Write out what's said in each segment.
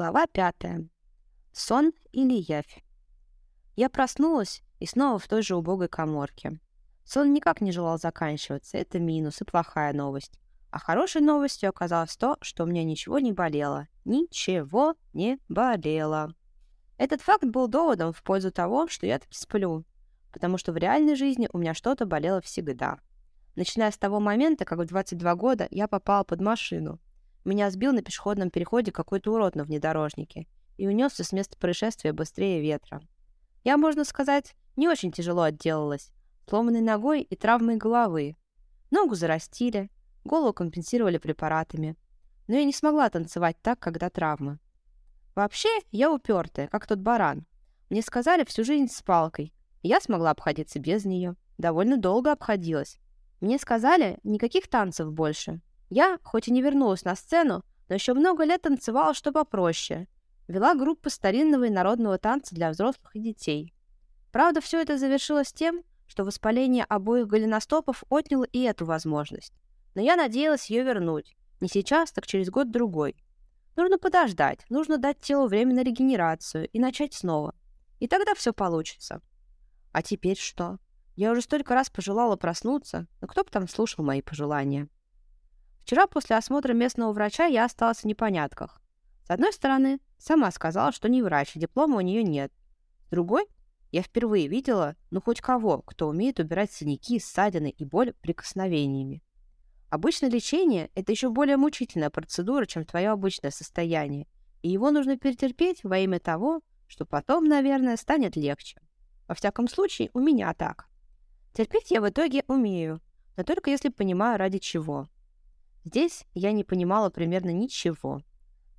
Глава пятая. Сон или явь? Я проснулась и снова в той же убогой коморке. Сон никак не желал заканчиваться, это минус и плохая новость. А хорошей новостью оказалось то, что у меня ничего не болело. Ничего не болело. Этот факт был доводом в пользу того, что я таки сплю, потому что в реальной жизни у меня что-то болело всегда. Начиная с того момента, как в 22 года я попала под машину, меня сбил на пешеходном переходе какой-то урод на внедорожнике и унесся с места происшествия быстрее ветра. Я, можно сказать, не очень тяжело отделалась, сломанной ногой и травмой головы. Ногу зарастили, голову компенсировали препаратами. Но я не смогла танцевать так, когда травма. Вообще, я упертая, как тот баран. Мне сказали всю жизнь с палкой, я смогла обходиться без нее. Довольно долго обходилась. Мне сказали, никаких танцев больше, я, хоть и не вернулась на сцену, но еще много лет танцевала что попроще. Вела группу старинного и народного танца для взрослых и детей. Правда, все это завершилось тем, что воспаление обоих голеностопов отняло и эту возможность. Но я надеялась ее вернуть. Не сейчас, так через год-другой. Нужно подождать, нужно дать телу время на регенерацию и начать снова. И тогда все получится. А теперь что? Я уже столько раз пожелала проснуться, но кто бы там слушал мои пожелания? Вчера после осмотра местного врача я осталась в непонятках. С одной стороны, сама сказала, что не врач, и диплома у нее нет. С другой, я впервые видела, ну хоть кого, кто умеет убирать синяки, ссадины и боль прикосновениями. Обычное лечение – это еще более мучительная процедура, чем твое обычное состояние, и его нужно перетерпеть во имя того, что потом, наверное, станет легче. Во всяком случае, у меня так. Терпеть я в итоге умею, но только если понимаю, ради чего – Здесь я не понимала примерно ничего.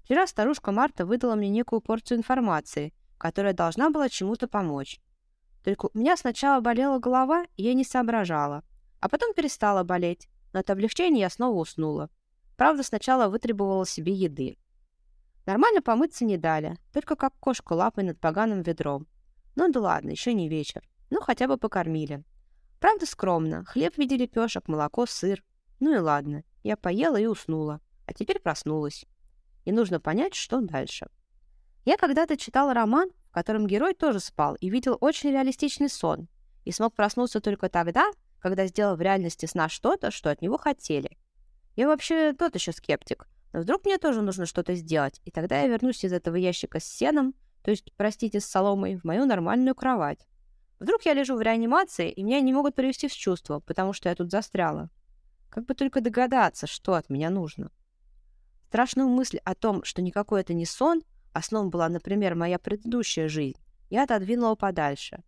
Вчера старушка Марта выдала мне некую порцию информации, которая должна была чему-то помочь. Только у меня сначала болела голова, и я не соображала. А потом перестала болеть, но от облегчения я снова уснула. Правда, сначала вытребовала себе еды. Нормально помыться не дали, только как кошку лапой над поганым ведром. Ну да ладно, еще не вечер. Ну, хотя бы покормили. Правда, скромно. Хлеб в виде лепешек, молоко, сыр. Ну и ладно. Я поела и уснула, а теперь проснулась. И нужно понять, что дальше. Я когда-то читала роман, в котором герой тоже спал и видел очень реалистичный сон, и смог проснуться только тогда, когда сделал в реальности сна что-то, что от него хотели. Я вообще тот еще скептик, но вдруг мне тоже нужно что-то сделать, и тогда я вернусь из этого ящика с сеном, то есть, простите, с соломой, в мою нормальную кровать. Вдруг я лежу в реанимации, и меня не могут привести в чувство, потому что я тут застряла. Как бы только догадаться, что от меня нужно. Страшную мысль о том, что никакой это не сон, а сном была, например, моя предыдущая жизнь, я отодвинула подальше.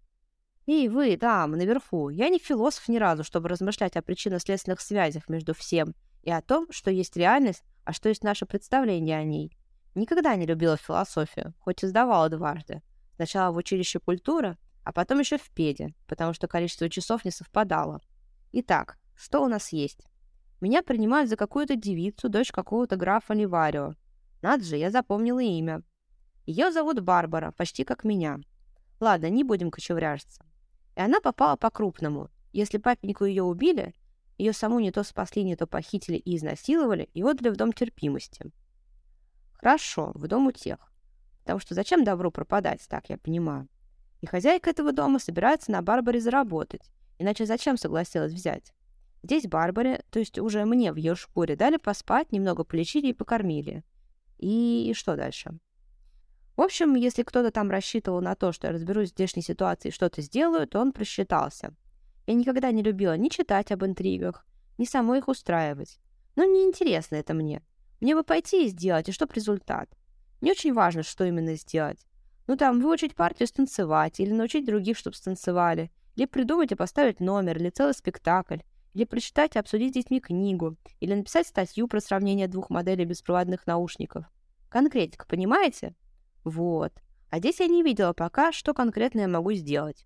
И вы, там, наверху, я не философ ни разу, чтобы размышлять о причинно-следственных связях между всем и о том, что есть реальность, а что есть наше представление о ней. Никогда не любила философию, хоть и сдавала дважды. Сначала в училище культура, а потом еще в педе, потому что количество часов не совпадало. Итак, что у нас есть? Меня принимают за какую-то девицу, дочь какого-то графа Ливарио. Надо же, я запомнила имя. Ее зовут Барбара, почти как меня. Ладно, не будем кочевряжиться. И она попала по-крупному. Если папеньку ее убили, ее саму не то спасли, не то похитили и изнасиловали, и отдали в дом терпимости. Хорошо, в дом у тех. Потому что зачем добру пропадать, так я понимаю. И хозяйка этого дома собирается на Барбаре заработать. Иначе зачем согласилась взять? Здесь Барбаре, то есть уже мне в ее шкуре, дали поспать, немного полечили и покормили. И, что дальше? В общем, если кто-то там рассчитывал на то, что я разберусь в здешней ситуации и что-то сделаю, то он просчитался. Я никогда не любила ни читать об интригах, ни самой их устраивать. Но неинтересно это мне. Мне бы пойти и сделать, и чтоб результат. Не очень важно, что именно сделать. Ну там, выучить партию станцевать, или научить других, чтобы станцевали, или придумать и поставить номер, или целый спектакль, или прочитать и обсудить с детьми книгу, или написать статью про сравнение двух моделей беспроводных наушников. Конкретика, понимаете? Вот. А здесь я не видела пока, что конкретно я могу сделать.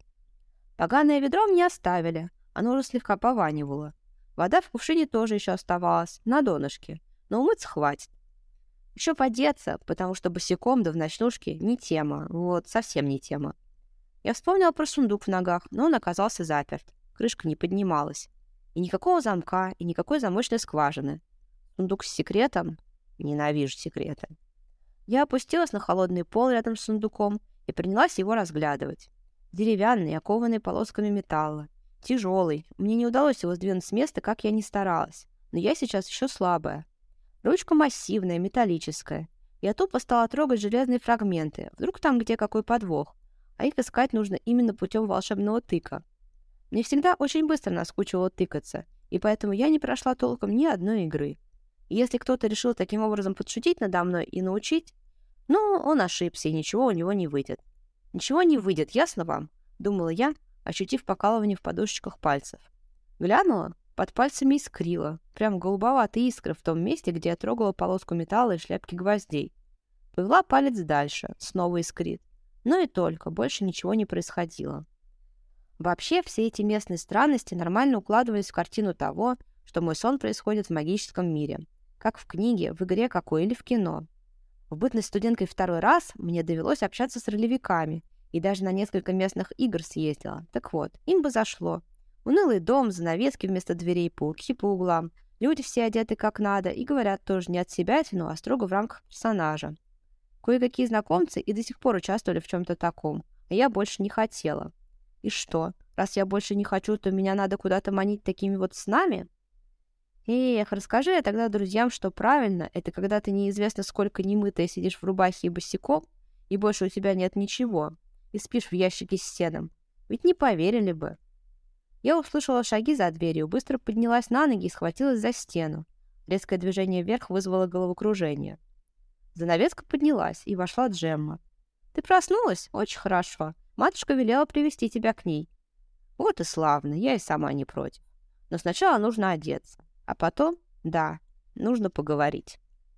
Поганое ведро мне оставили, оно уже слегка пованивало. Вода в кувшине тоже еще оставалась, на донышке, но умыться хватит. Еще подеться, потому что босиком да в ночнушке не тема, вот совсем не тема. Я вспомнила про сундук в ногах, но он оказался заперт. Крышка не поднималась. И никакого замка, и никакой замочной скважины. Сундук с секретом. Ненавижу секреты. Я опустилась на холодный пол рядом с сундуком и принялась его разглядывать. Деревянный, окованный полосками металла. Тяжелый. Мне не удалось его сдвинуть с места, как я ни старалась. Но я сейчас еще слабая. Ручка массивная, металлическая. Я тупо стала трогать железные фрагменты. Вдруг там где какой подвох. А их искать нужно именно путем волшебного тыка. Мне всегда очень быстро наскучивало тыкаться, и поэтому я не прошла толком ни одной игры. И если кто-то решил таким образом подшутить надо мной и научить, ну, он ошибся, и ничего у него не выйдет. Ничего не выйдет, ясно вам? Думала я, ощутив покалывание в подушечках пальцев. Глянула, под пальцами искрила, прям голубоватые искры в том месте, где я трогала полоску металла и шляпки гвоздей. Повела палец дальше, снова искрит. Но и только, больше ничего не происходило. Вообще, все эти местные странности нормально укладывались в картину того, что мой сон происходит в магическом мире. Как в книге, в игре какой или в кино. В бытность студенткой второй раз мне довелось общаться с ролевиками и даже на несколько местных игр съездила. Так вот, им бы зашло. Унылый дом, занавески вместо дверей, пауки по углам. Люди все одеты как надо и говорят тоже не от себя, а строго в рамках персонажа. Кое-какие знакомцы и до сих пор участвовали в чем-то таком, а я больше не хотела. И что, раз я больше не хочу, то меня надо куда-то манить такими вот снами? Эх, расскажи я тогда друзьям, что правильно, это когда ты неизвестно сколько немытая сидишь в рубахе и босиком, и больше у тебя нет ничего, и спишь в ящике с сеном. Ведь не поверили бы. Я услышала шаги за дверью, быстро поднялась на ноги и схватилась за стену. Резкое движение вверх вызвало головокружение. Занавеска поднялась, и вошла Джемма. «Ты проснулась? Очень хорошо. Матушка велела привести тебя к ней». «Вот и славно, я и сама не против. Но сначала нужно одеться. А потом, да, нужно поговорить.